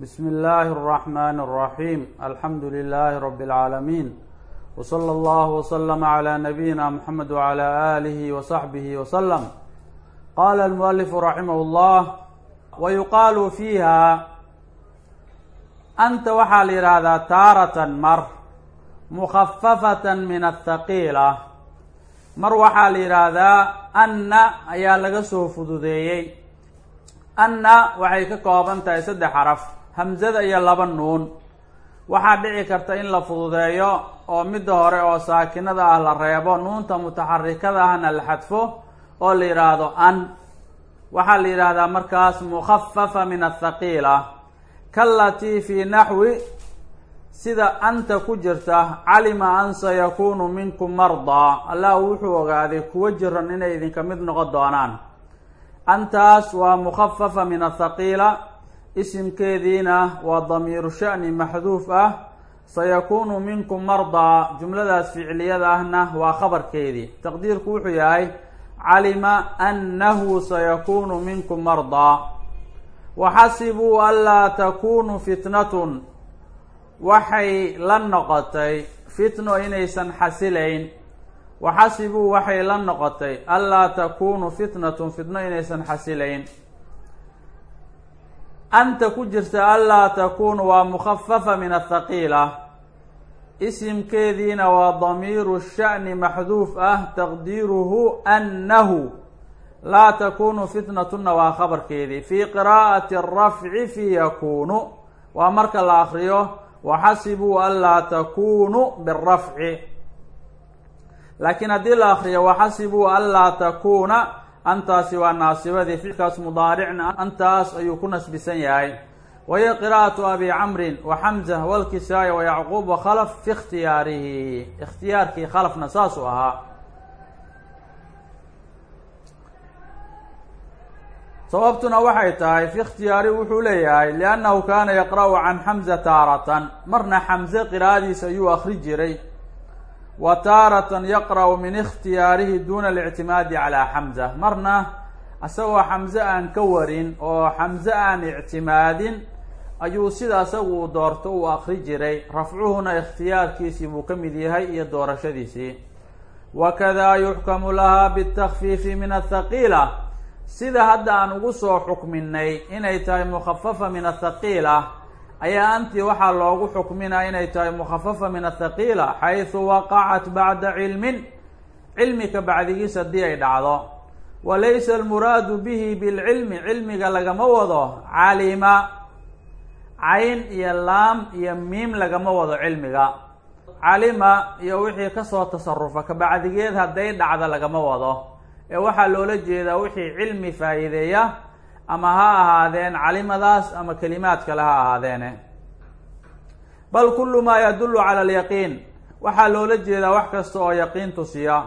بسم الله الرحمن الرحيم الحمد لله رب العالمين وصلى الله وسلم على نبينا محمد وعلى آله وصحبه وسلم قال المؤلف رحمه الله ويقال فيها أنت waxaa la yihahdaa taarة mar مخففة min الثaقيلة mar waxaa la yidhaahdaa anna ayaa laga soo fududeeyey anna waxay ka kooban tahay saddex xaraf hamzada iyo laba nuun. Waxaa dhici karta in la fududeeyo oo midda hore oo saakinada ah la reebo nuunta mutaxarikada ahna la xadfo oo la yidhaahdo an. Waxaa la yidhaahdaa markaas mukhafafa min athaqiila kalatii fi naxwi sida anta ku jirta calima an sayakunu minkum mardaa allah wuxuu ogaaday kuwo jiran inay idinka mid noqon doonaan. Antaas waa mukhafafa min athaqiila isimkeediina waa damiiru sha'ni maxduuf ah sayakunu minkum mardaa jumladaas ficliyada ahna waa khabarkeedii. Taqdiirku wuxuu yahay calima annahu sayakunu minkum mardaa waxasibuu anlaa takunu fitnatun. Waxay la noqotay fitno inaysan xasilayn. Waxasibuu waxay la noqotay anlaa takunu fitnatun fitno inaysan xasilayn anta ku jirta anlaa takunu waa mukhafafa min athaqiila isimkeediina waa damiiru sha'ni maxduuf ah taqdiiruhu annahu laa takunu fitnatunna waa khabarkeedii fii qiraa'ati arafci fi yakunu waa marka la akriyo waxasibuu anlaa takunu birafci laakiin haddii la akriyo waxasibuu anlaa takuuna antaasi waa naasibadii ficilkaas mudaaricna antaas ayuu ku nasbisan yahay. Wahiya qiraa'atu abi camrin wa xamza walkisaaya wa yacquub wa khalaf fi ikhtiyaarihi. Ikhtiyaarkii khalafna saasuu ahaa. Sababtuna waxay tahay fi ikhtiyaari wuxuu leeyahay liannahu kaana yaqra'u can xamza taaratan. Marna xamze qiraa'adiisa ayuu akri jiray wa taaratan yaqra'u min ikhtiyaarihi duna alictimaadi calaa xamza marna isagoo xamze aan ka warin oo xamze aan ictimaadin ayuu sida isagu uu doorto uu akri jiray. Rafcuhuna ikhtiyaarkiisii buu ka mid yahay iyo doorashadiisii. Wakada yuxkamu lahaa bitakfiifi min athaqiila sida hadda aan ugu soo xukminay inay tahay mukhafafa min athaqiila ayaa antii waxaa loogu xukminaa inay tahay mukhafafa min athaqiila xaysu waqacat bacda cilmin cilmika bacdigiis haddii ay dhacdo. Wa laysa almuraadu bihi bilcilmi cilmiga lagama wado calima cayn iyo laam iyo miim lagama wado cilmiga. Calima iyo wixii ka soo tasarufa kabacdigeed hadday dhacdo lagama wado. Ee waxaa loola jeedaa wixii cilmi faa'iideeya ama ha ahaadeen calimadaas ama kelimaad kale ha ahaadeene bal kullu maa yadullu cala alyaqiin. Waxaa loola jeedaa wax kasta oo yaqiin tusiya.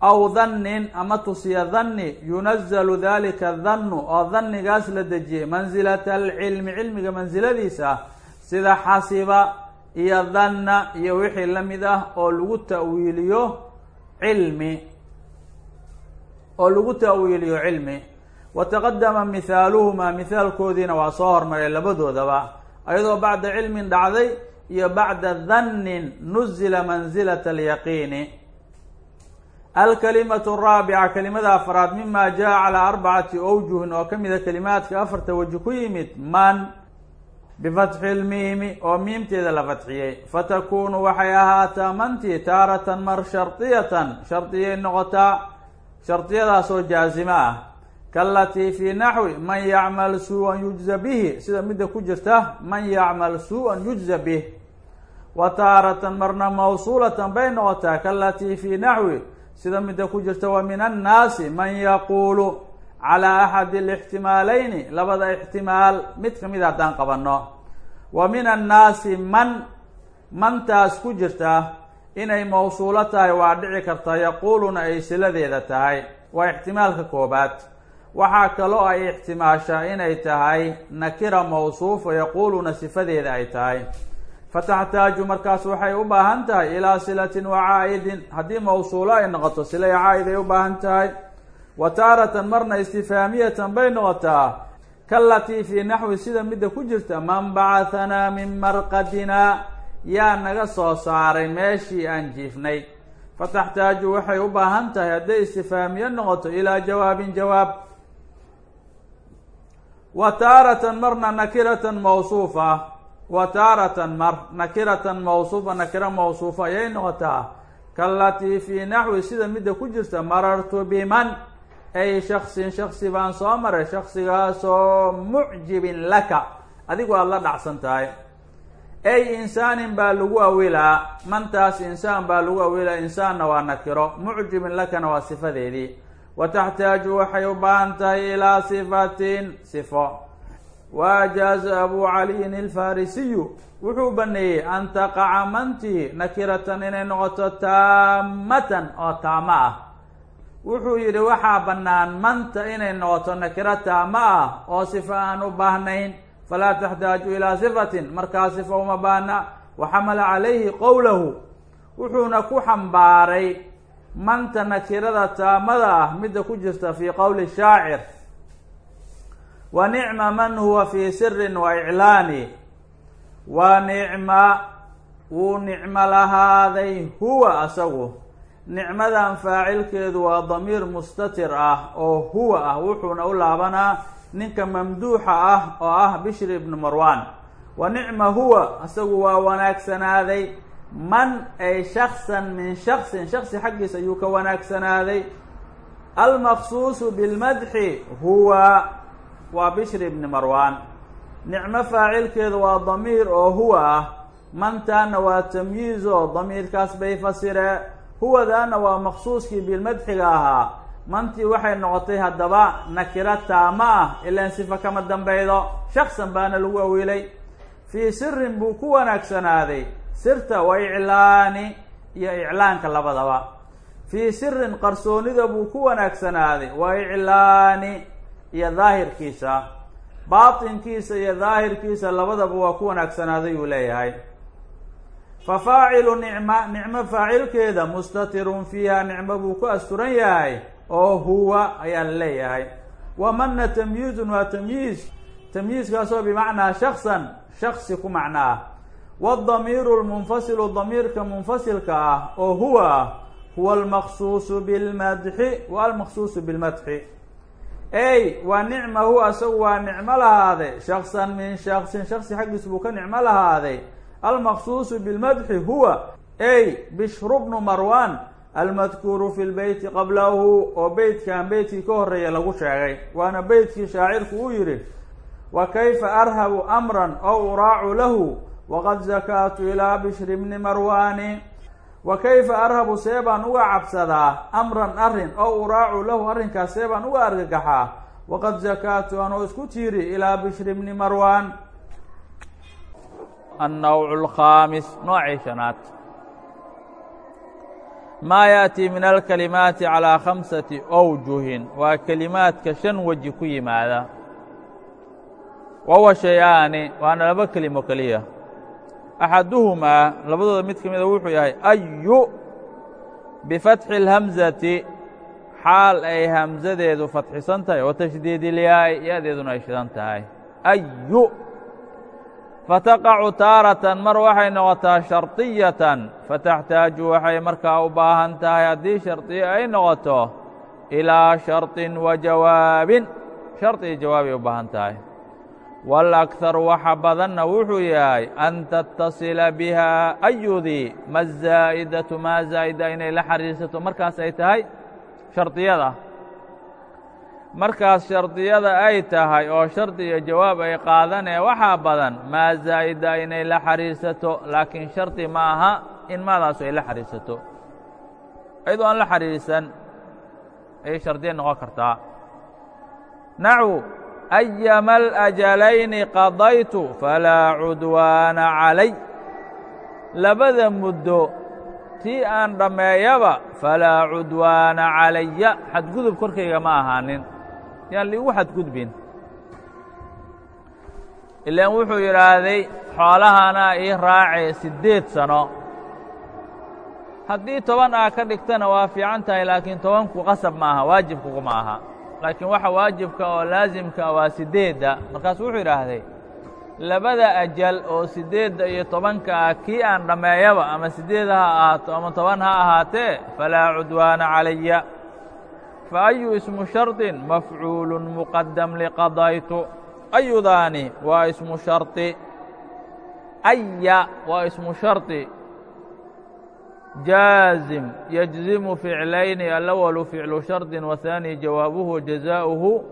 Aw dannin ama tusiya danni yunazalu dalika dannu oo dannigaas la dejiyay. Mansilata alcilmi cilmiga mansiladiisa sida xasiba iyo danna iyo wixii la mid ah oo lagu ta'wiiliyo cilmi. Oo lagu ta'wiiliyo cilmi wa taqadama mihaaluhumaa mihaalkoodiina waa soo hormaray labadoodaba ayadoo bacda cilmin dhacday iyo bacda dannin nuzila mansilata alyaqiini alkalimatu araabica kelimada afraad mima jaa calaa arbacati awjuhin oo ka mida kelimaadka afarta waji ku yimid man bifatxi lmiimi oo miimteeda la fatxiyey fatakunu waxay ahaataa mantii taaratan mar shardiyatan shardiyay noqotaa shardiyadaasoo jaazimo ah kaalatii fi naxwi man yacmal suu-an yujza bihi sida midda ku jirta man yacmal suu-an yujza bih wa taaratan marna mawsuulatan bay noqotaa kaalatii fi naxwi sida midda ku jirta wa min annaasi man yaquulu calaa axadi alixtimaaleyni labada ixtimaal mid ka mid haddaan qabanno wa min annaasi man mantaas ku jirta inay mawsuulo tahay waa dhici karta yaquuluna ay siladeeda tahay waa ixtimaalka koobaad waxaa kaloo ay ixtimaashaa inay tahay nakira mawsuufa yaquuluna sifadeeda ay tahay. Fataxtaaju markaas waxay u baahan tahay ilaa silatin wa caa'idin haddii mawsuulo ay noqoto sila caa'id ay u baahan tahay. Wa taaratan marna istifaamiyatan bay noqotaa. Kalatii fii naxwi sida midda ku jirta man bacahanaa min marqadina yaa naga soo saaray meeshii aan jiifnay. Fataxtaaju waxay u baahan tahay hadday istifaamiye noqoto ilaa jawaabin jawaab wa taaratan marna nakiratan mawsuufa wa taaratan mar nakiratan mawsuufa nakira mawsuufa ayay noqotaa kalatii fii naxwi sida midda ku jirta marartu biman. Ay shaksin shaksi baan soo maray shaksigaasoo mucjibin laka. Adigu aada la dhacsan tahay. Ay insaanin baa lagu awilaa. Mantaas insaan baa lagu awilaa insaanna waa nakiro. Mucjibin lakana waa sifadeedii wa taxtaaju waxay u baahan tahay ilaa sifatin sifo wa ajaaza abu caliyin alfarisiyu wuxuu baneeyey an taqaca mantii nakiratan inay noqoto taamatan oo taamo ah wuxuu yidhi waxaa bannaan manta inay noqoto nakiro taamo ah oo sifo aan u baahnayn falaa taxtaaju ilaa sifatin markaa sifo uma baahna waxamala calayhi qowlahu wuxuuna ku xambaaray manta nakirada taamada ah midda ku jirta fii qowli shaacir. Wa nicma man huwa fii sirin wa iclaani. Wa nicma wuu nicmo lahaaday huwa asagu. Nicmadan faacilkeedu waa damiir mustatir ah oo huwa ah wuxuuna u laabanaa ninka mamduuxa ah oo ah bishri ibnu marwan wa nicma huwa asagu waa wanaagsanaaday man ay shaksan min shaksin shaksi xaggiis ayuu ka wanaagsanaaday almaqsuusu bilmadxi huwa waa bishri ibni marwan nicmo faacilkeedu waa damiir oo huwa ah. Mantaana waa tamyiiz oo damiirkaas bay fasiree huwadaana waa maqsuuskii bilmadxiga ahaa. Mantii waxay noqotay haddaba nakiro taamo ah ilaan sifa kama dambeydo shaksan baana lagu awiilay. Fii sirin buu ku wanaagsanaaday sirta wa iclaani iyo iclaanka labadaba. Fii sirin qarsoonida buu ku wanaagsanaaday wa iclaani iyo daahirkiisa. Baatinkiisa iyo daahirkiisa labadaba waa ku wanaagsanaaday uu leeyahay. Fa faacilu nicma nicmo faacilkeeda mustatirun fiiha nicmo buu ku asturan yahay oo huwa ayaa la leeyahay. Wa mana tamyiizun waa tamyiiz. Tamyiizkaasoo bimacnaa shaksan shaksi ku macno waadamiiru lmunfasilu damiirka munfasilka ah oo huwa ah huwa almaqsuusu bilmadxi wa almaqsuusu bilmadxi ey waa nicmahu asagu waa nicmo lahaaday shaksan min shaksin shaksi xaggiis buu ka nicmo lahaaday almaqsuusu bilmadxi huwa ey bishru bnu marwan almadkuuru fi lbeyti qablahu oo beytkan beytkii ka horreeya lagu sheegay waana beytkii shaacirku uu yidhi wa kayfa arhabu amran ow uraacu lahu waqad zakaatu ilaa bishri bni marwaani wa kayfa arhabu see baan uga cabsadaa amran arrin ow uraacu lahu arrinkaas see baan uga argagaxaa waqad zakaatu anoo isku tiiri ilaa bishri bni marwan annawcu alkhaamis noocii shanaad maa yaأtii min alkalimaati calىa khamsati awjuhin waa kelimaadka shan weji ku yimaada wahuwa shay-aani waana laba kelimo keliya axaduhumaa labadooda mid ka mida wuxuu yahay ayu bifatxi اlhamzati xaal ay hamsadeedu fatxisan tahay wa tashdiid ilyaai ya-deeduna ay shidan tahay ayu fataqacu taaratan mar waxay noqotaa shardiyatan fataxtaaju waxay markaa u baahan tahay haddii shardiyo ay noqoto ilaa shardin wa jawaabin shardi iyo jawaabay u baahan tahay wاlأkharu waxa badanna wuxuu yahay an tatasila bihaa ayudii ma zaa'idatu maa zaa'ida inay la xariirsato. Markaas ay tahay shardiyada. Markaas shardiyada ay tahay oo shardi iyo jawaab ay qaadanee waxaa badan maa zaa'ida inay la xariirsato laakiin shardi ma aha in maadaasu ay la xariirsato. Iyadoo aan la xariirsan ayay shardiya noqon kartaa. Nacu ayama alajalayni qadaytu falaa cudwaana calay labada muddo tii aan dhammeeyaba falaa cudwaana calaya xadgudub korkayga ma ahaanin yaan liigu xadgudbin ilaan wuxuu yidhaahday xoolahana ii raacee siddeed sano haddii toban aa ka dhigtana waa fiican tahay laakiin tobanku qasab ma aha aha laakiin waxa waajibka oo laasimka waa sideedda. Markaasu wuxuu yidhaahday labada ajal oo siddeedda iyo tobanka ah kii aan dhammeeyaba ama siddeed ha ahaato ama toban ha ahaatee falaa cudwaana calaya. Fa ayu ismu shardin mafcuulun muqadam liqadaytu. Ayudaani waa ismu shardi aya waa ismu shardi jaazim yجzimu ficlayni alأwlu ficlu shardi waثaani jawaabuhu jazaؤuhu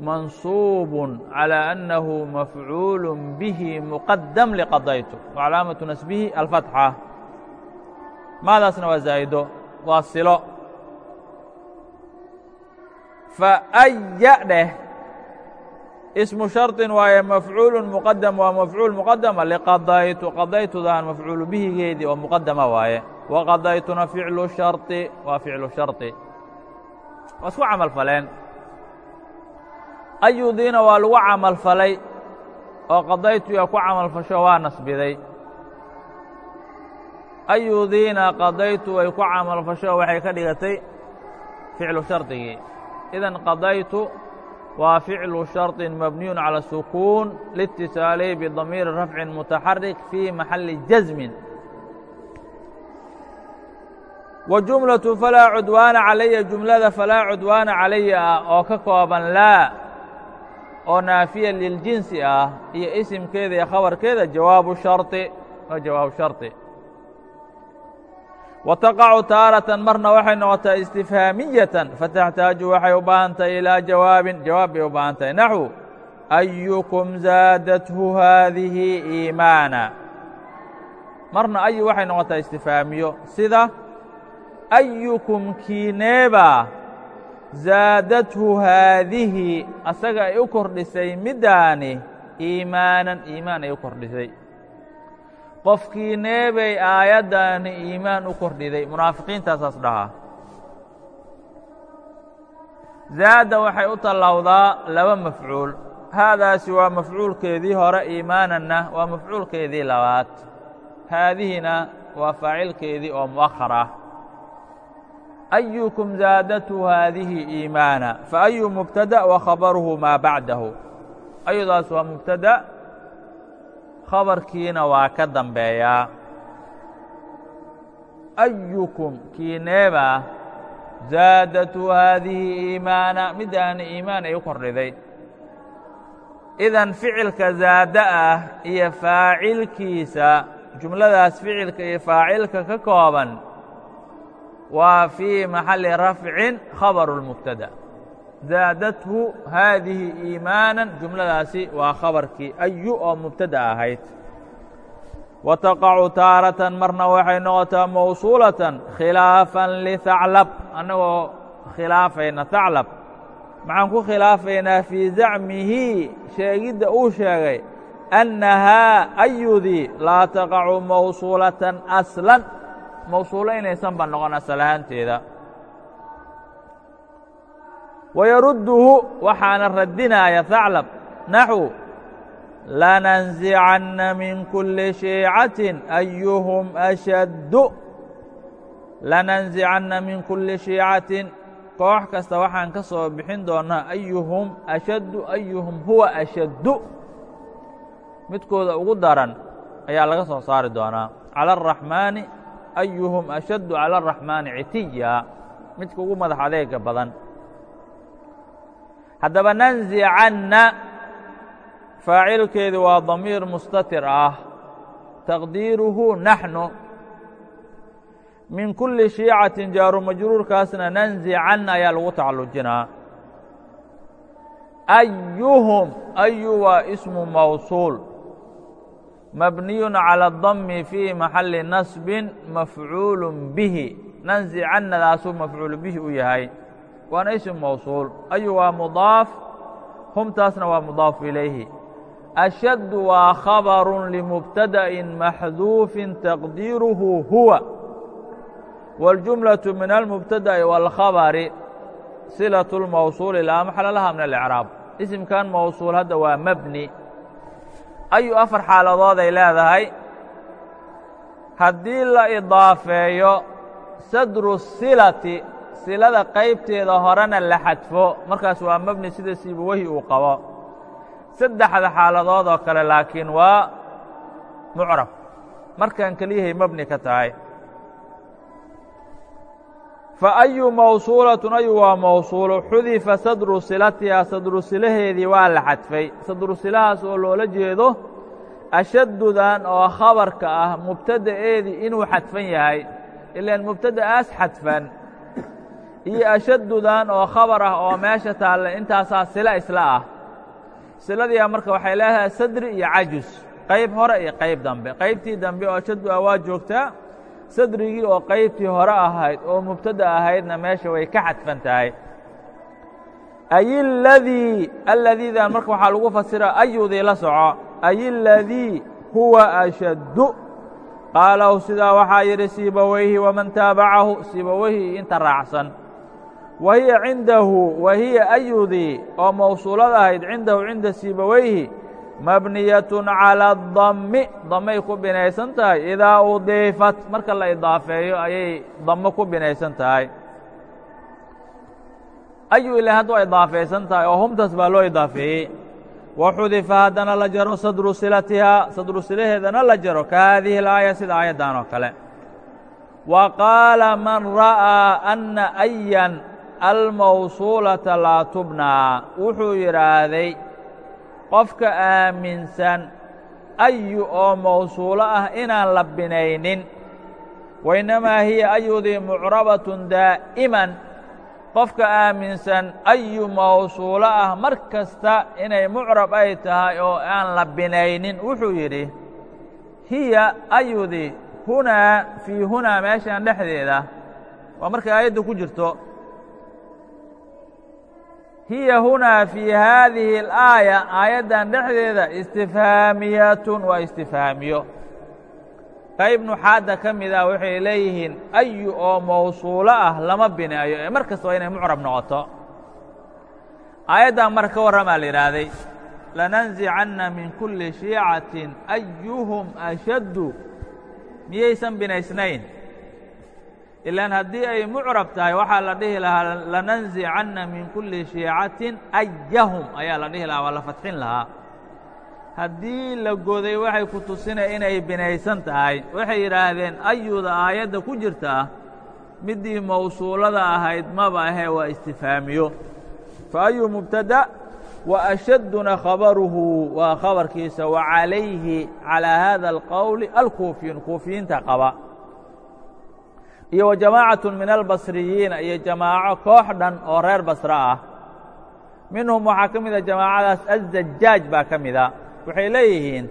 mansuub عalى أnnahu mafcuul bihi muqadam liqadaytu wcalaamaةu nasbihi alfatxa maadaasna waa zaa'ido waa silo faaya dheh ismu sharطin waaye mafcuul muqadam waa mafcuul muqadama liqadaytu qadaytudan mafcuulu bihigeedii oo muqadama waaye waqadaytuna ficlu sharطi waa ficlu sharطi waa isku camal faleen ayudiina waa lagu camal falay oo qadaytu yaa ku camal fasho waa nasbiday ayudiina qadaytu way ku camal fasho waxay ka dhigatay ficlu shardigii idan qadaytu waa ficlu sharطi mabniyu calى sukuun liاtisaalihi bdamiiri rafci mutaxarik fii maxali jazmin wa jumlaةu falaa cudwaana calaya jumlada falaa cudwaana calaya ah oo ka kooban laa oo naafiya liljinsi ah iyo isimkeeda iyo khabarkeeda jawaabu sharطi waa jawaabu sharطi wa taqacu taaratan marna waxay noqotaa istifhaamiyatan fataxtaaju waxay u baahan tahay ilaa jawaabin jawaab bay u baahan tahay naxwu ayukum zaadathu haadihi iimaana marna ayu waxay noqotaa istifhaamiyo sida ayukum kiineeba zaadathu haadihi asaga ay u kordhisay middaani iimaanan iimaan ay u kordhisay qofkii neebay aayaddaani iimaan u kordhiday munaafiqiintaasaas dhahaa zaada waxay u tallawdaa laba mafcuul haadaasi waa mafcuulkeedii hore iimaananna waa mafcuulkeedii labaad haadihina waa faacilkeedii oo mu'akhar ah zaadatu haadihi iimaana faayu mubtada wa khabaruhu maa bacdahu ayudaas waa mubtada khabarkiina waa ka dambeeyaa ayukum kiineeba zaadatu haadihi iimaana middaani iimaan ay u kordhiday idan ficilka zaada ah iyo faacilkiisa jumladaas ficilka iyo faacilka ka kooban waa fii maxalli rafcin khabaru اlmubtada zaadathu haadihi iimaanan jumladaasi waa khabarkii ayu oo mubtada ahayd. Wa taqacu taaratan marna waxay noqotaa mawsuulatan khilaafan lihaclab annagoo khilaafayna haclab maxaan ku khilaafaynaa fii zacmihi sheegidda uu sheegay annahaa ayudii laa taqacu mawsuulatan aslan mawsuulo inaysan ba noqon asal ahaanteeda. Wayarudduhu waxaana radinaya haclab naxu lananzicanna min kulli shiicatin ayuhum ashaddu. Lananzicanna min kulli shiicatin. Koox kasta waxaan ka soo bixin doonnaa ayuhum ashaddu ayuhum huwa ashaddu. Midkooda ugu daran ayaa laga soo saari doonaa cala araxmaani ayuhum ashaddu cala araxmaani citiya midka ugu madax adeega badan haddaba nanzicanna faacilkeedu waa damiir mustatir ah taqdiiruhu naxnu min kulli shiicatin jaaru majruurkaasna nanzicanna ayaa lagu tacallujinaa ayuhum ayu waa ismu mawsuul mabniyu calى اdami fii maxalli nasbin mafcuulu bihi nanzicannadaasuu mafcuulu bihi u yahay waana ism mawsuul ayu waa mudaaf humtaasna waa mudaafu ilayhi ashaddu waa khabaru limubtada'in maxduufin taqdiiruhu huwa wاljumlaةu min almubtada'i wاlkhabari silaة اlmawsuuli laa maxala laha min alicraab isimkan mawsuul hadda waa mebni ayu afar xaaladood ay leedahay. Haddii la idaafeeyo sadru silati silada qaybteeda horena la xadfo. Markaas waa mebni sida siibawahi uu qabo. Saddexda xaaladood oo kale laakiin waa mucrab. Markaan keliyahay mebni ka tahay fa ayu mawsuulatun ayu waa mawsuulo xudifa sadru silatihaa sadru silaheedii waa la xadfay. Sadru silahaas oo loola jeedo ashaddudan oo khabarka ah mubtada'eedii inuu xadfan yahay. Ilaan mubtada'aas xadfan. Iyo ashaddudan oo khabar ah oo meesha taalla intaasaa sila isla ah. Siladiia marka waxay leedahay sadri iyo cajus. Qayb hore iyo qayb dambe. Qaybtii dambe oo ashaddu ah waa joogtaa sadrigii oo qaybtii hore ahayd oo mubtada ahaydna meesha way ka xadfan tahay. Ay ladii marka waxaa lagu fasira ayudii la soco. Ay اladii huwa ashaddu. Qaalahu sidaa waxaa yidhi siibawayhi waman taabacahu. Siibawayhi inta raacsan. Wa hiya cindahu wa hiya ayudii oo mawsuulada ahayd cindahu cinda siibawayhi mabniyatun calى اdami damay ku binaysan tahay idaa udiifat marka la idaafeeyo ayay damo ku binaysan tahay ayu ila hadduu idaafaysan tahay oo humtaas baa loo idaafeeyey wa xudifa haddana la jaro sadru silatihaa sadru silaheedana la jaro ka haadihi اlaaya sida aayaddan oo kale wa qaala man ra'aa anna ayan almawsuulata laa tubnaa wuxuu yidhaahday qofka aaminsan ayu oo mawsuulo ah inaan la binaynin. Wainnamaa hiya ayudii mucrabatun daa'iman. Qofka aaminsan ayu mawsuulo ah mar kasta inay mucrab ay tahay oo aan la binaynin wuxuu yidhi hiya ayudii hunaa fii hunaa meeshan dhexdeeda. Waa markay aayadda ku jirto hiya hunaa fii haadihi اlaaya aayaddan dhexdeeda istifhaamiyatun waa istifhaamiyo. Qayb nuxaadda ka mid ah waxay leeyihiin ayu oo mawsuulo ah lama bineeyo ee mar kasta waa inay mucrab noqoto. Aayaddan mar ka warramaa la yidhaahday lananzicanna min kulli shiicatin ayuhum ashaddu. Miyaysan binaysnayn ilaan haddii ay mucrab tahay waxaa la dhihi lahaa lananzicanna min kulli shiicatin ayahum ayaa la dhihi lahaa waa la fadxin lahaa. Haddii la goday waxay ku tusinaya inay binaysan tahay. Waxay yidhaahdeen ayuda aayadda ku jirtaa middii mawsuulada ahayd maba ahee waa istifhaamiyo fa ayu mubtada wa ashadduna khabaruhu. Waa khabarkiisa wa calayhi calaa haada alqowli alkuufiyun. Kuufiyiinta qaba iyo wa jamaacatu min albasriyiina iyo jamaaco koox dhan oo reer basre ah. Minhum waxaa ka mida jamaacadaas azajaaj baa ka mida waxay leeyihiin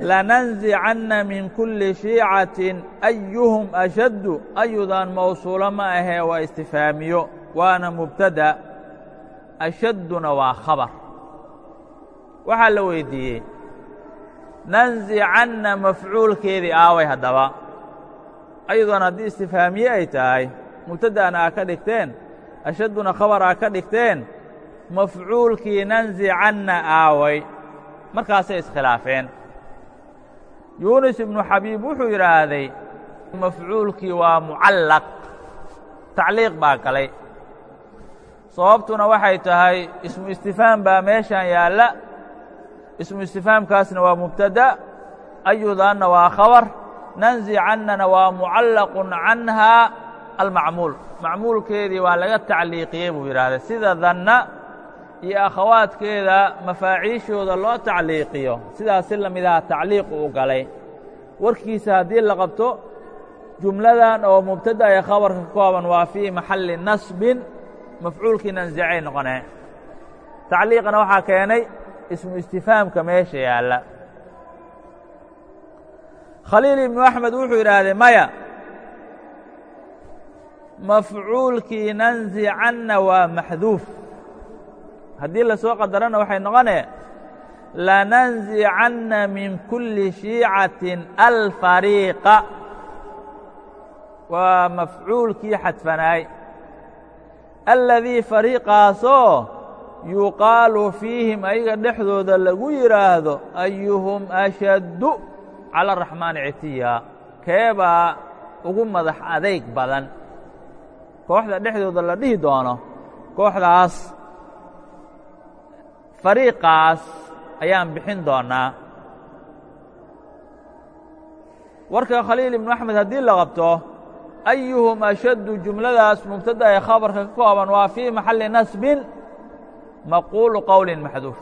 lananzicanna min kulli shiicatin ayuhum ashaddu ayudan mawsuulo ma ahee waa istifhaamiyo waana mubtada. Ashadduna waa khabar. Waxaa la weydiiyey nanzicanna mafcuulkeedii aaway haddaba ayadoon haddii istifhaamiye ay tahay mubtada'ana aa ka dhigteen ashadduna khabar aa ka dhigteen mafcuulkii nanzicanna aaway markaasay iskhilaafeen. Yuunus ibnu xabiib wuxuu yidhaahday mafcuulkii waa mucallaq tacliiq baa galay. Sababtuna waxay tahay ismu istifhaam baa meeshan yaalla ismu istifhaamkaasna waa mubtada ayudaanna waa khabar nanzicannana waa mucallaqun canhaa almacmuul. Macmuulkeedii waa laga tacliiqiyey buu yidhaahday. Sida danna iyo akhawaadkeeda mafaaciishooda loo tacliiqiyo sidaas si la midaha tacliiqu u galay. Warkiisa haddii la qabto jumladan oo mubtada ee khabarka ka kooban waa fii maxalli nasbin mafcuulkii nanzicay noqonee. Tacliiqana waxaa keenay ismu istifhaamka meesha yaalla khaliil ibnu axmed wuxuu yidhaahday maya mafcuulkii nanzicanna waa maxduuf. Haddii la soo qadarana waxay noqonee lananzicanna min kulli shiicatin alfariiqa. Waa mafcuulkii xadfanaay. Alladii fariiqaasoo yuqaalu fiihim ayaga dhexdooda lagu yidhaahdo ayuhum ashaddu cala araxmaani citiya keebaa ugu madax adayg badan. Kooxda dhexdooda la dhihi doono kooxdaas fariiqaas ayaan bixin doonaa. Warka khaliil ibnu axmed haddii la qabto ayuhum ashaddu jumladaas mubtada ee khabarka ka kooban waa fii maxalli nasbin? Maquulu qowlin maxduuf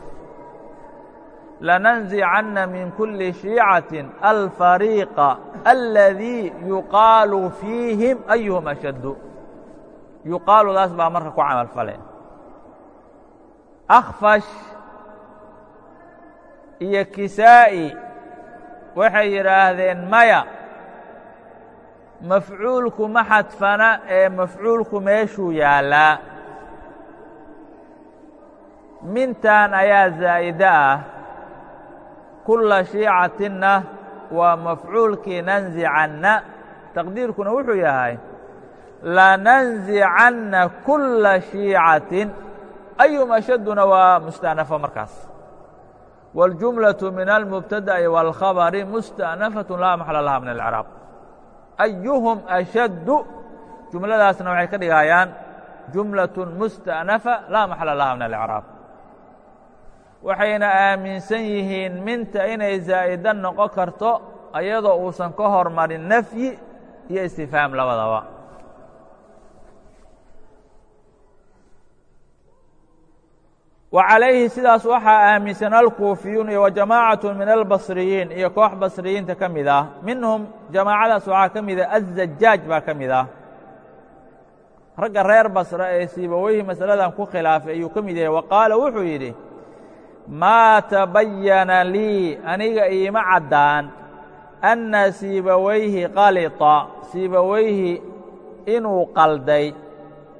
lananzicanna min kuli shiicaةi alfariiqa aladii yuqaalu fiihim ayuhum ashaddu yuqaaludaas baa marka ku camal fale akfash iyo kisaa'i waxay yidhaahdeen maya mafcuulku ma xadfana ee mafcuulku meeshuu yaallaa mintan ayaa zaa'ide ah kulla shiicatinna waa mafcuulkii nanzicanna taqdiirkuna wuxuu yahay lananzicanna kulla shiicatin ayum ashadduna waa musta'nafo markaas wاljumlaة min almubtada'i wاlkhabari musta'nafaة laa maxla laha min alcraab ayuhum ashaddu jumladaasna waxay ka dhigayaan jumlaة musta'nafa laa maxla laha min alcraab waxayna aaminsan yihiin minta inay zaa'ida noqon karto ayadoo uusan ka hormarin nafyi iyo istifhaam labadaba. Wa calayhi sidaas waxaa aaminsan alkuufiyuun iyo wa jamaacaة min albasriyiin iyo koox basriyiinta ka mid ah. Minhum jamaacadaas waxaa ka mida azajaaj baa ka mid ah. Ragga reer basra ee siibaweyhi masaladan ku khilaafay ayuu ka mid yahay. Wa qaala wuxuu yidhi maa tabayana lii aniga iima caddaan anna siibawayhi qalita siibawayhi inuu qalday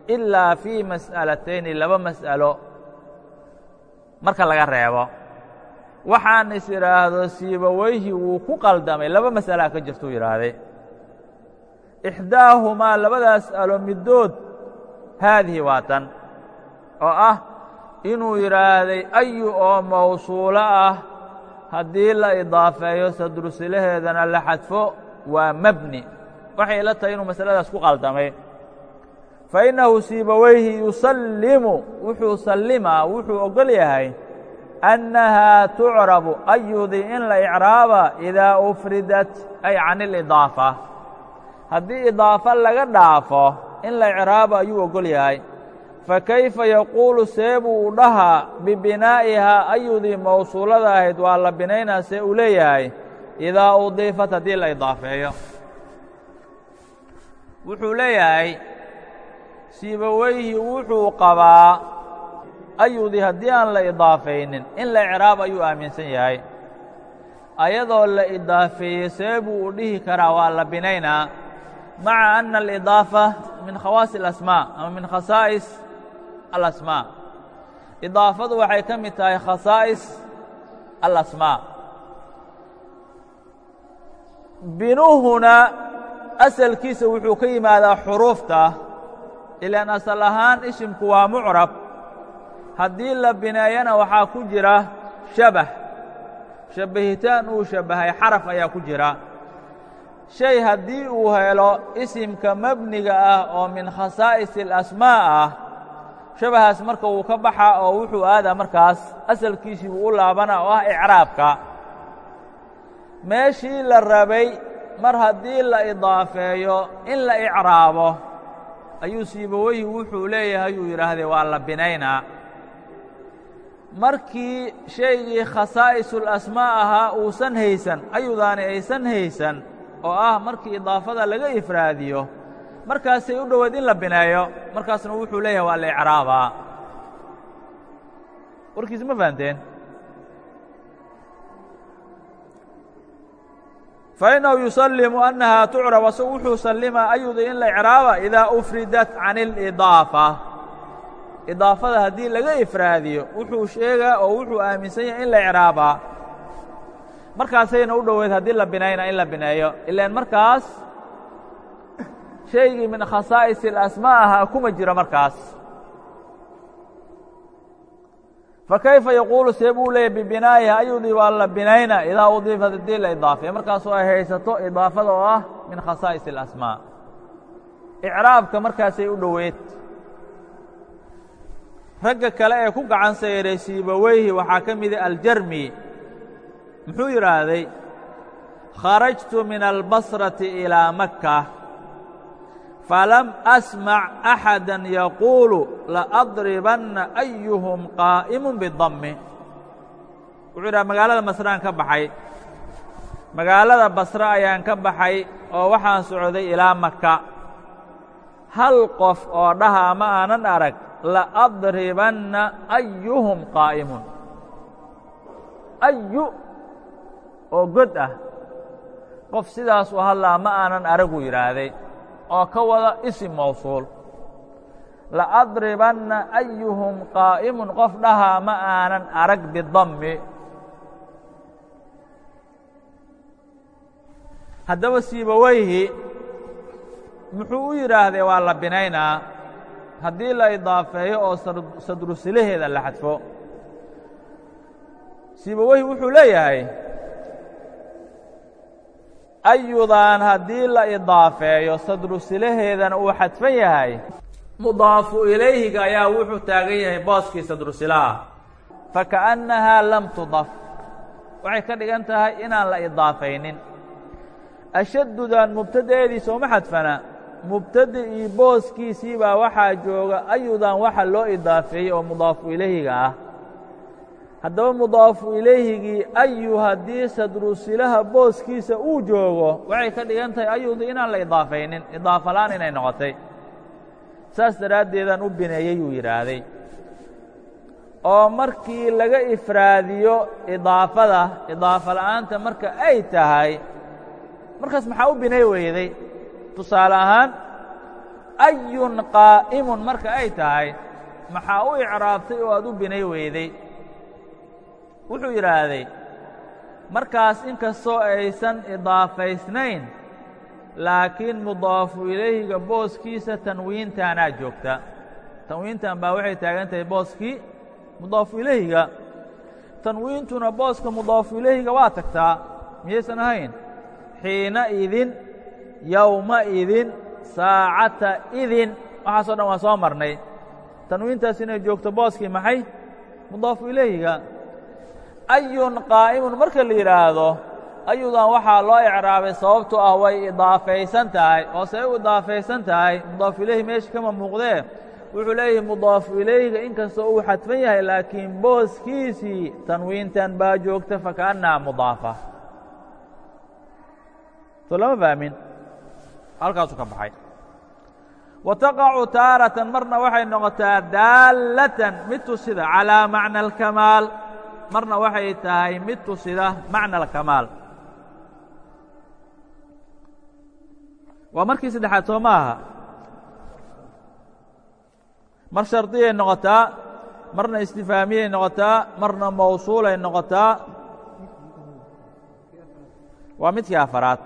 ilaa fii mas'alatayni laba mas'alo marka laga reebo. Waxaan is idhaahdo siibawayhi wuu ku qaldamay laba mas'alaa ka jirtuu yidhaahday. Ixdaahumaa labadaas alo middood haadihi waa tan oo ah inuu yidhaahday ayu oo mawsuulo ah haddii la idaafeeyo sadrusilaheedana la xadfo waa mebni waxay ila tahay inuu masaladaas ku qaldamay. Fainnahu siibawayhi yusallimu wuxuu sallimaa wuxuu ogol yahay annahaa tucrabu ayudii in la icraaba idaa ufridat ay can ilidaafa haddii idaafa laga dhaafo in la icraabo ayuu ogol yahay fakayfa yaquulu see buu u dhahaa bibinaa'ihaa ayudii mawsuulada ahayd waa la binaynaa see uu leeyahay idaa udiifat haddii la idaafeeyo wuxuu leeyahay siibaweyhi wuxuu qabaa ayudii haddii aan la idaafaynin in la icraab ayuu aaminsan yahay ayadoo la idaafeeyey see buu u dhihi karaa waa la binaynaa maca ana alidaafa min khawaasi اlasmaa ama min khasaa'is alasmaa idaafadu waxay ka mid tahay khasaa'is alasmaa binuhuna asalkiisa wuxuu ka yimaadaa xuruufta ilaan asal ahaan ishimku waa mucrab. Haddii la bineeyana waxaa ku jira shabax. Shabbahitaan uu shabbahay xaraf ayaa ku jira. Shay haddii uu helo isimka mebniga ah oo min khasaa'is اlasmaa ah shabahaas marka wuu ka baxa oo wuxuu aadaa markaas asalkiisii buu u laabana oo ah icraabka. Meeshii la rabay mar haddii la idaafeeyo in la icraabo ayuu siibaweyhi wuxuu leeyahay uu yidhaahdee waa la binaynaa. Markii shaygii khasaa'isul-asmaa ahaa uusan haysan ayudaani aysan haysan oo ah markii idaafada laga ifraadiyo markaasay u dhoweed in la bineeyo markaasna wuxuu leeyahay waa la icraabaa warkiis ma fahanteen? Fainahu yusallimu annahaa tucrab asagu wuxuu sallimaa ayuda in la icraaba idaa ufridat can اlidaafa idaafada haddii laga ifraadiyo wuxuu sheegaa oo wuxuu aaminsan yahay in la icraabaa markaasayna u dhoweed haddii la binayna in la bineeyo ilaan markaas shaygii min khasaa'is اlasmaa ahaa kuma jiro markaas. Fakayfa yaquulu see buu leeyay bibinaa'iha ayudii waa la binayna idaa udiifat haddii la idaafeeyo markaasoo ay haysato idaafada oo ah min khasaa'is اlasmaa icraabka markaasay u dhoweyd ragga kale ee ku gacan sayray siibaweyhi waxaa ka mida aljarmi. Muxuu yidhaahday kharajtu min albasrati ilaa makka falam asmac axada yaquulu laadribanna ayuhum qaa'imun bidammi wuxuu yidhaha magaalada masraan ka baxay. Magaalada basre ayaan ka baxay oo waxaan socday ilaa maka hal qof oo dhaha ma aanan arag laadribanna ayuhum qaa'imun ayu oo god ah. Qof sidaas u hadlaa ma aanan aragu yidhaahday oo ka wada isim mawsuul. Laadribanna ayuhum qaa'imun qof dhahaa ma aanan arag bidammi. Haddaba siibaweyhi muxuu u yidhaahday waa la binaynaa. Haddii la idaafeeyo oo sadrusilaheeda la xadfo. Siibaweyhi wuxuu leeyahay ayudaan haddii la idaafeeyo sadrusilaheedana uu xadfan yahay. mudaafu ilayhiga ayaa wuxuu taagan yahay booskii sadrusilaha fakaأnnahaa lam tudaf. Waxay ka dhigan tahay inaan la idaafaynin. Ashaddudan mubtadaeedii sooma xadfana? Mubtada'ii booskiisii baa waxaa jooga ayudan waxa loo idaafeeyey oo mudaafu ilayhiga ah haddaba mudaafu ilayhigii ayu haddii sadrusilaha booskiisa uu joogo waxay ka dhigan tahay ayudu inaan la idaafaynin idaafalaan inay noqotay. Saas daraaddeedaan u bineeyey uu yidhaahday. Oo markii laga ifraadiyo idaafada idaafa la'aanta marka ay tahay markaas maxaa u binay weyday tusaale ahaan ayun qaa'imun marka ay tahay maxaa u icraabtay oo aad u binay weyday wuxuu yidhaahday markaas inkastoo aysan idaafaysnayn laakiin mudaafu ilayhiga booskiisa tanwiintaanaa joogta. Tanwiintan baa waxay taagan tahay booskii mudaafu ilayhiga tanwiintuna booska mudaafu ilayhiga waa tagtaa miyaysan ahayn? Xiina idin yowma idin saacata idin. Waxaasoo dhan waan soo marnay. Tanwiintaas inay joogto booskii maxay? Mudaafu ilayhiga ayun qaa'imun. Marka la yidhaahdo ayudan waxaa loo icraabay sababto ah way idaafaysan tahay. Oo say u idaafaysan tahay mudaafu ilayhi meesha kama muuqdee. Wuxuu leeyahay mudaafu ilayhiga inkastoo uu xadfan yahay laakiin booskiisii tanwiintan baa joogta fakaannaha mudaafa. Soo lama fahmin. Halkaasuu ka baxay. Wa taqacu taaratan marna waxay noqotaa daallatan. Mid tusida calىa macna alkamaal marna waxay tahay mid tusida macna alkamaal waa markii saddexaad soo ma aha mar shardiyay noqotaa marna istifaamiyay noqotaa marna mawsuulay noqotaa. Waa midkii afaraad.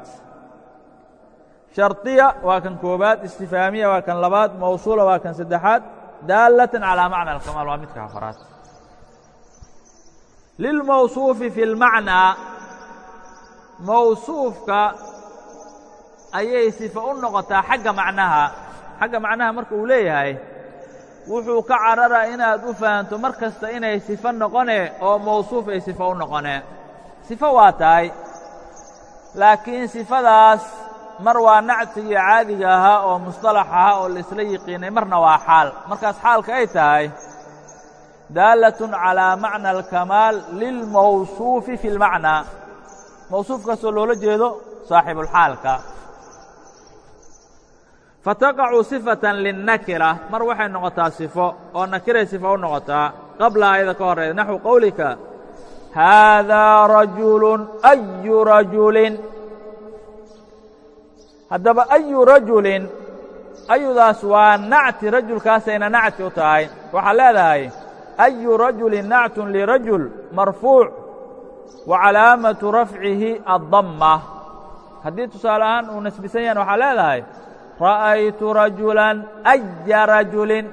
Shardiya waa kan koobaad istifaamiya waa kan labaad mawsuula waa kan saddexaad. Daallatan calىa macna alkamaal waa midka afaraad lilmawsuufi fi اlmacnaa mawsuufka ayay sifo u noqotaa xagga macnaha xagga macnaha marka uu leeyahay wuxuu ka cararaa inaad u fahanto mar kasta inay sifo noqone oo mawsuuf ay sifo u noqone sifo waa tahay laakiin sifadaas mar waa nactigii caadiga ahaa oo musطalax ahaa oo laisla yiqiinay marna waa xaal markaas xaalka ay tahay daalaة calىa macna alkamaal lilmawsuufi fi اlmacnaa mawsuufkaasoo loola jeedo saaxibulxaalka fataqacu sifatan linnakira mar waxay noqotaa sifo oo nakiray sifo u noqotaa qabla ayada ka horeyda naxwu qowlika haadaa rajulu ayu rajulin haddaba ayu rajulin ayudaas waa nacti rajulkaasayna nacti u tahay waxaa leedahay ayu rajulin nactun lirajul marfuuc wa calaamatu rafcihi addamma haddii tusaale ahaan uu nasbisan yahan waxaa leedahay ra'aytu rajulan aya rajulin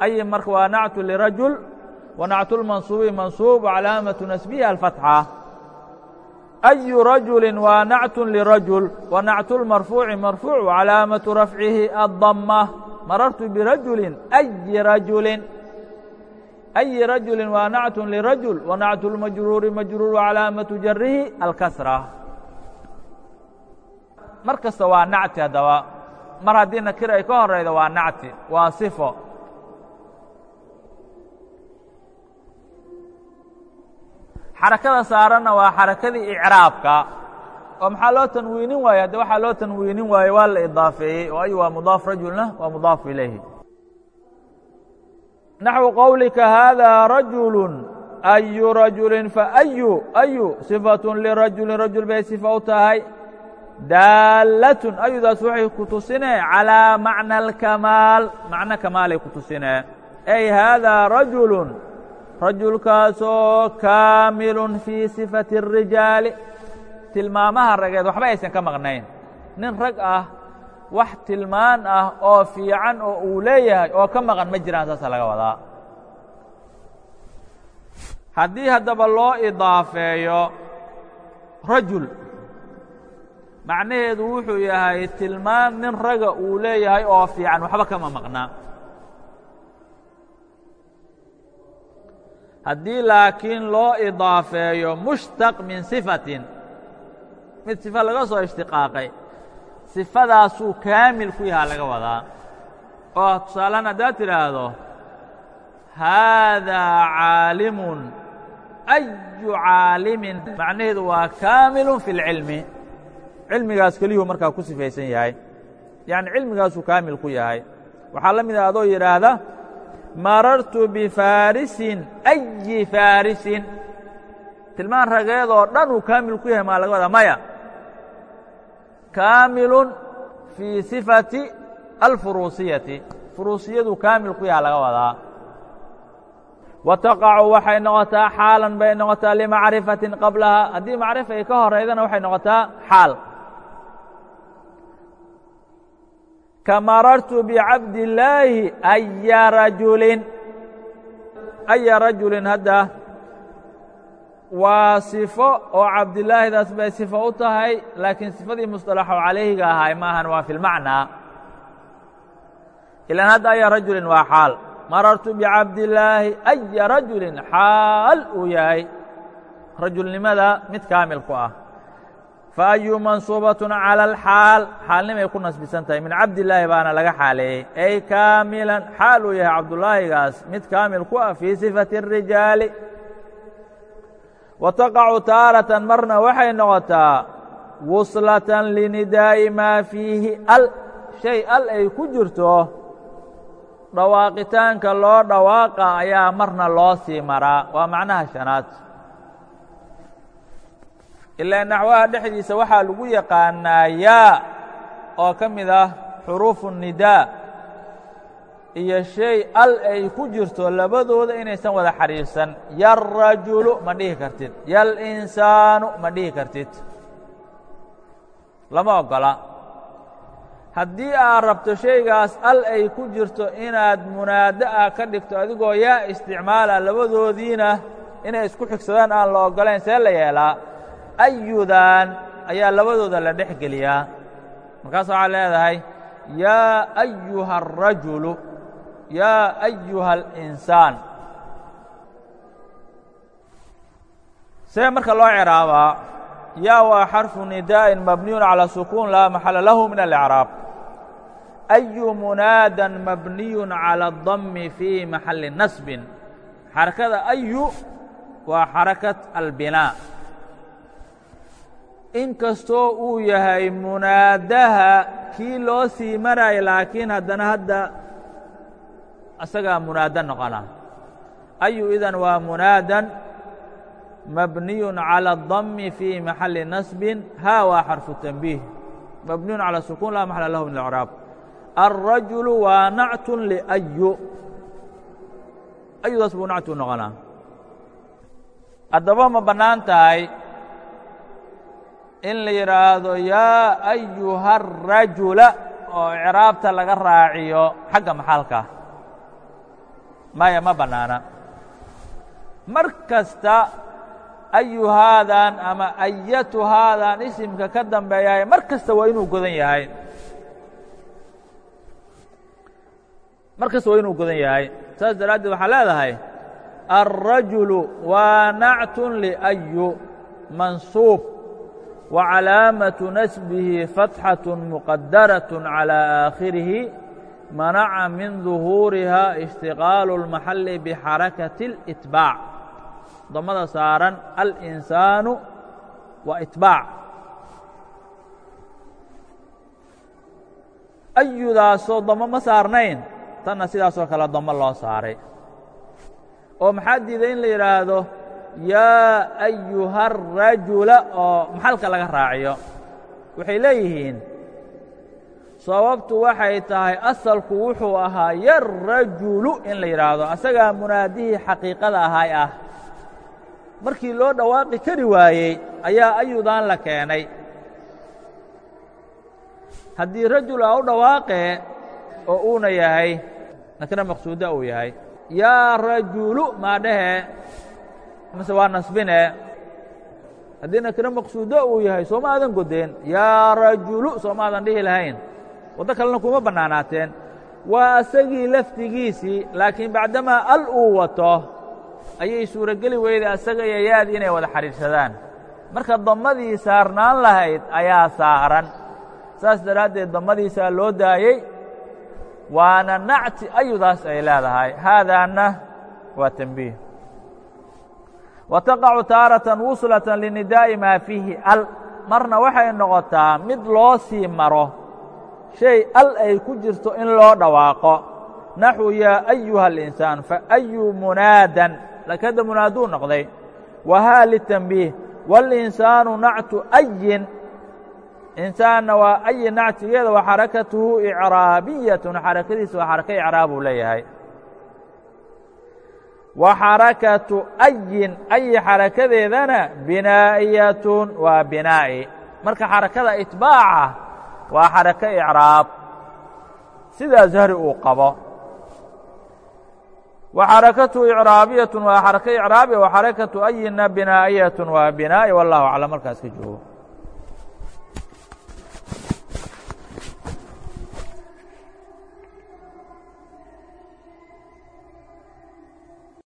ayi marka waa nactu lirajul wa nactulmansuubi mansuub wa calaamatu nasbihi alfatxa أyu rajuli waa nactu lirajul wa nactu lmarfuuci marfuuc calaamatu rafcihi addama marartu birajuli أyi rajulin أyi rajuli waa lirajul wa nactu lmajruuri majruur calaamatu jarihi alkasra mar kasta waa nacti haddaba mar haddii nakir ay ka horaydo waa nacti waa sifo xarakada saaranna waa xarakadii icraabka oo maxaa loo tanwiinin waaye hadde waxaa loo tanwiinin waaye waa la idaafeeyey oo ay waa mudaaf rajulna waa mudaafu ilayhi naxwu qowlika hada rajulu ayu rajulin faأyu ayu صifaة lirajulin rajul bay sifa u tahay daalatun ayudaas waxay ku tusinee calىa macna اlkamaal macno kamaalay ku tusinee ay hada rajulu rajulkaasoo kaamilun fii sifati الrijaali tilmaamaha rageed waxba aysan ka maqnayn nin rag ah wax tilmaan ah oo fiican oo uu leeyahay oo ka maqan ma jiraan saasa laga wadaa. Haddii haddaba loo idaafeeyo rajul macnaheedu wuxuu yahay tilmaan nin raga uu leeyahay oo fiican waxba kama maqnaa haddii laakiin loo idaafeeyo mushtaq min sifatin mid sifa laga soo ishtiqaaqay sifadaasuu kaamil ku yahaa laga wadaa. Oo tusaalehaan haddaad tidhaahdo haadaa caalimun ayu caalimin. Macnaheedu waa kaamilun fi اlcilmi cilmigaas keliyuu markaa ku sifaysan yahay. Yacni cilmigaasuu kaamil ku yahay. Waxaa la mid ah adoo yidhaahda marartu bifaarisin أyi faarisin. Tilmaan rageedoo dhan uu kaamil ku yahay maa laga wadaa maya kaamilun fii sifati alfuruusiyati. Furuusiyadu kaamil ku yaha laga wadaa. Wa taqacu waxay noqotaa xaalan bay noqotaa limacrifatin qablaha. Haddii macrifa ay ka horeydana waxay noqotaa xaal. Ka marartu bicabdillaahi aya rajulin. Aya rajulin hadda waa sifo oo cabdilaahidaas bay sifo u tahay laakiin sifadii musطalaxu calayhiga ahay maahan waa fi lmacnaa ilan hadda aya rajulin waa xaal marartu bicabdillaahi aya rajulin xaal uu yahay rajulnimada mid kaamil ku ah faأyu mansuubaة calى اlxaal xaalnimay ku nasbisan tahay min cabdillaahi baana laga xaaleeyey ay kaamilan xaal uu yahay cabdulaahigaas mid kaamil ku ah fii sifati الrijaali wa taqacu taaratan marna waxay noqotaa wuslatan linidaa'i maa fiihi al shay al ay ku jirto dhawaaqitaanka loo dhawaaqa ayaa marna loo sii maraa. Waa macnaha shanaad. Ilaa naxwaha dhexdiisa waxaa lagu yaqaanaa yaa oo ka mid ah xuruufu nidaa iyo shay al ay ku jirto labadooda inaysan wada xariirsan. Yarajulu ma dhihi kartid. Yalinsaanu ma dhihi kartid. Lama ogola. Haddii aad rabto shaygaas al ay ku jirto inaad munaado ah ka dhigto adigoo yaa isticmaala labadoodiina inay isku xigsadaan aan la ogolayn see la yeelaa. Ayudan ayaa labadooda la dhex geliyaa. Markaas waxaa leedahay yaa ayuha الrajulu yaa ayuha الإnsaan see marka loo craabaa yaa waa xarفu nidaءin mabniyu calى sukuun laa maxala lahu min اlإcraab أyu munaadan mabniyu calى الdami fii maxali nasbin xarakada ayu waa xarakat albinaa in kastoo uu yahay munaadaha kii loo sii maraayo laakiin haddana hadda asagaa munaado noqona ayu idan waa munaadan mabniyu calى الdami fii maxali nasbin ha waa xarfu tanbiih mabniyun calى sukuun laa maxala lahu min اlcraab الrajulu waa nactu liأyu ayudaas buu nactu noqonaa haddaba ma bannaan tahay in la yidhaahdo yaa ayuha الrajula oo icraabta laga raaciyo xagga maxalka maya ma bannaana mar kasta ayu haadan ama ayatu haadan isimka ka dambeeyahay mar kasta waa inuu godan yahay mar kasta waa inuu godan yahay saas daraaddeed waxaa leedahay الrajulu waa nactun liأyu mansuub وcalaamaةu nasbihi fatxaة muqadaraة عalى aakhirihi manaca min duhuuriha ishtiqaalu اlmaxalli bixarakati اlitbaac damada saaran alinsaanu wa itbaac. Ayudaasoo damo ma saarnayn? Tanna sidaasoo kale damo loo saaray. Oo maxaa diiday in la yidhaahdo yaa ayuha arajula oo maxalka laga raaciyo. Waxay leeyihiin sababtu waxay tahay asalku wuxuu ahaa yarajulu in la yidhaahdo. Asagaa munaadihii xaqiiqada ahay ah. Markii loo dhawaaqi kari waayey ayaa ayudan la keenay. Haddii rajul a u dhawaaqee oo uuna yahay nakira maqsuuda uu yahay. Yaa rajulu maa dhehe mase waa nasbine. Haddii nakiro maqsuudo uu yahay sooma aadan godeen yaa rajulu sooma aadan dhihi lahayn waddo kalena kuma bannaanaateen. Waa asagii lafdigiisii laakiin bacdamaa al uu wato ayay suurogeli weyday asaga iyo yaadi inay wada xidhiidhsadaan. Marka damadii saarnaan lahayd ayaa saaran. Saas daraaddeed damadiisaa loo daayey waana nacti ayudaas ay leedahay. Haadaana waa tembiih wa taqacu taaratan wuslatan linidaa'i maa fiihi al. Marna waxay noqotaa mid loo sii maro shay al ay ku jirto in loo dhawaaqo. Naxwu yaa ayuha alinsaan faayu munaadan laakiin hadda munaaduu noqday. Wa haa litambiih waاlinsaanu nactu ayin insaanna waa ayi nactigeeda wa xarakatuhu icraabiyatun xarakadiisa waa xaraka icraab uu leeyahay. Wa xarakatu ayin ayi xarakadeedana binaa'iyatun waa binaa'i. Marka xarakada itbaaca waa xarako icraab. Sidaa zahri uu qabo. Wa xarakatu icraabiyatu waa xarako icraabiya wa xarakatu ayina binaa'iyaة waa binaa'i wallahu aclam markaas ka joogo.